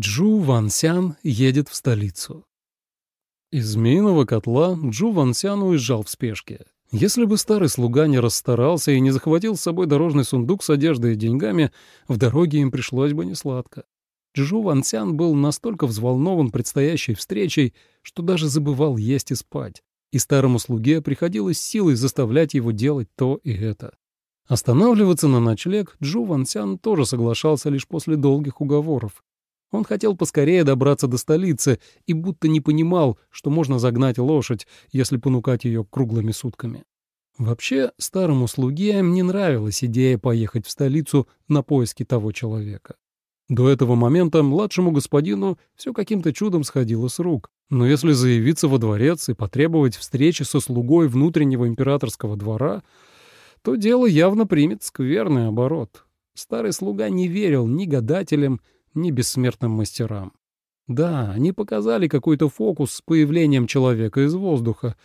Джу Ван Сян едет в столицу. Из змеиного котла Джу Ван Сян уезжал в спешке. Если бы старый слуга не расстарался и не захватил с собой дорожный сундук с одеждой и деньгами, в дороге им пришлось бы несладко. Джу Ван Сян был настолько взволнован предстоящей встречей, что даже забывал есть и спать, и старому слуге приходилось силой заставлять его делать то и это. Останавливаться на ночлег Джу Ван Сян тоже соглашался лишь после долгих уговоров, он хотел поскорее добраться до столицы и будто не понимал, что можно загнать лошадь, если понукать ее круглыми сутками. Вообще, старому слуге не нравилась идея поехать в столицу на поиски того человека. До этого момента младшему господину все каким-то чудом сходило с рук. Но если заявиться во дворец и потребовать встречи со слугой внутреннего императорского двора, то дело явно примет скверный оборот. Старый слуга не верил ни гадателям, ни бессмертным мастерам. Да, они показали какой-то фокус с появлением человека из воздуха.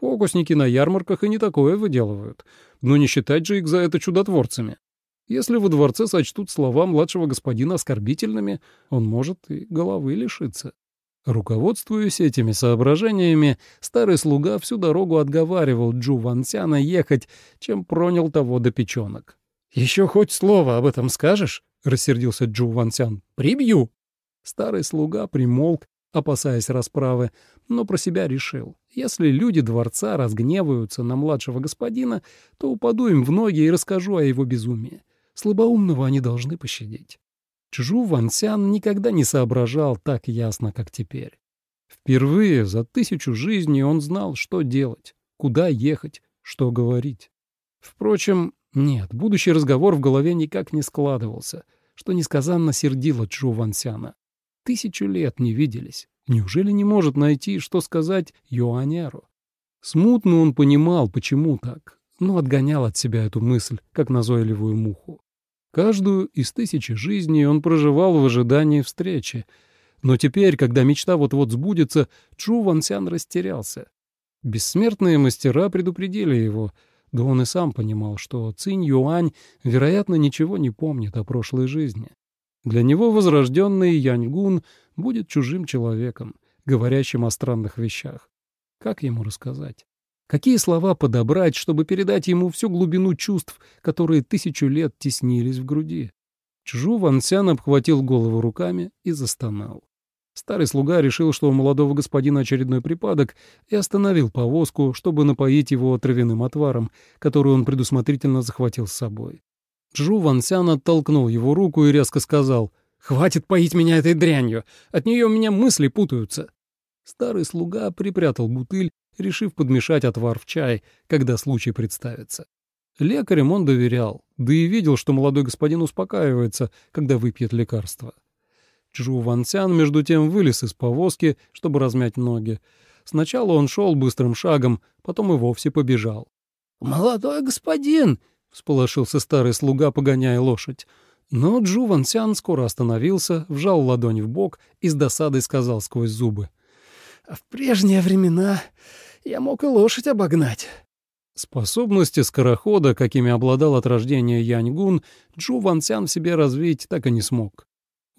Фокусники на ярмарках и не такое выделывают. Но не считать же их за это чудотворцами. Если во дворце сочтут слова младшего господина оскорбительными, он может и головы лишиться. Руководствуясь этими соображениями, старый слуга всю дорогу отговаривал Джу Вансяна ехать, чем пронял того до печенок. «Еще хоть слово об этом скажешь?» — рассердился Джу Вансян. «Прибью!» Старый слуга примолк, опасаясь расправы, но про себя решил. Если люди дворца разгневаются на младшего господина, то упаду им в ноги и расскажу о его безумии. Слабоумного они должны пощадить. Чжу Вансян никогда не соображал так ясно, как теперь. Впервые за тысячу жизней он знал, что делать, куда ехать, что говорить. Впрочем, нет, будущий разговор в голове никак не складывался, что несказанно сердило Чжу Вансяна. Тысячу лет не виделись. Неужели не может найти, что сказать Юаняру? Смутно он понимал, почему так, но отгонял от себя эту мысль, как назойливую муху. Каждую из тысячи жизней он проживал в ожидании встречи, но теперь, когда мечта вот-вот сбудется, Чжу Вансян растерялся. Бессмертные мастера предупредили его — да он и сам понимал, что Цинь Юань, вероятно, ничего не помнит о прошлой жизни. Для него возрожденный Яньгун будет чужим человеком, говорящим о странных вещах. Как ему рассказать? Какие слова подобрать, чтобы передать ему всю глубину чувств, которые тысячу лет теснились в груди? Чжу Вансян обхватил голову руками и застонал. Старый слуга решил, что у молодого господина очередной припадок, и остановил повозку, чтобы напоить его травяным отваром, который он предусмотрительно захватил с собой. Джу Вансян оттолкнул его руку и резко сказал, «Хватит поить меня этой дрянью! От нее у меня мысли путаются!» Старый слуга припрятал бутыль, решив подмешать отвар в чай, когда случай представится. Лекарям он доверял, да и видел, что молодой господин успокаивается, когда выпьет лекарство. Чжу Вансян между тем вылез из повозки, чтобы размять ноги. Сначала он шел быстрым шагом, потом и вовсе побежал. «Молодой господин!» — всполошился старый слуга, погоняя лошадь. Но Джу Вансян скоро остановился, вжал ладонь в бок и с досадой сказал сквозь зубы. «В прежние времена я мог и лошадь обогнать». Способности скорохода, какими обладал от рождения Яньгун, Джу Вансян в себе развить так и не смог.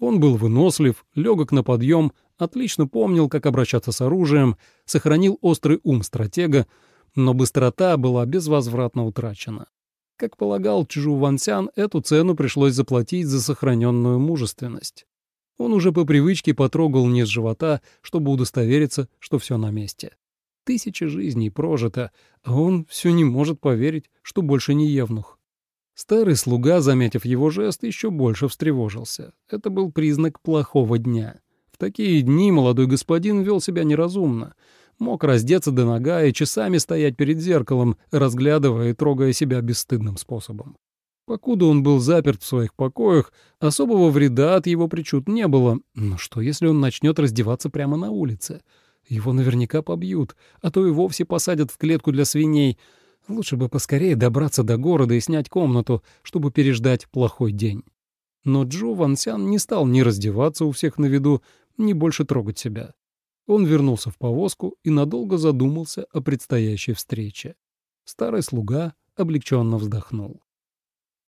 Он был вынослив, легок на подъем, отлично помнил, как обращаться с оружием, сохранил острый ум стратега, но быстрота была безвозвратно утрачена. Как полагал Чжу Вансян, эту цену пришлось заплатить за сохраненную мужественность. Он уже по привычке потрогал низ живота, чтобы удостовериться, что все на месте. Тысячи жизней прожито, а он все не может поверить, что больше не евнух. Старый слуга, заметив его жест, еще больше встревожился. Это был признак плохого дня. В такие дни молодой господин вел себя неразумно. Мог раздеться до нога и часами стоять перед зеркалом, разглядывая и трогая себя бесстыдным способом. Покуда он был заперт в своих покоях, особого вреда от его причуд не было. Но что, если он начнет раздеваться прямо на улице? Его наверняка побьют, а то и вовсе посадят в клетку для свиней — Лучше бы поскорее добраться до города и снять комнату, чтобы переждать плохой день. Но Джо Ван Сян не стал ни раздеваться у всех на виду, ни больше трогать себя. Он вернулся в повозку и надолго задумался о предстоящей встрече. Старый слуга облегченно вздохнул.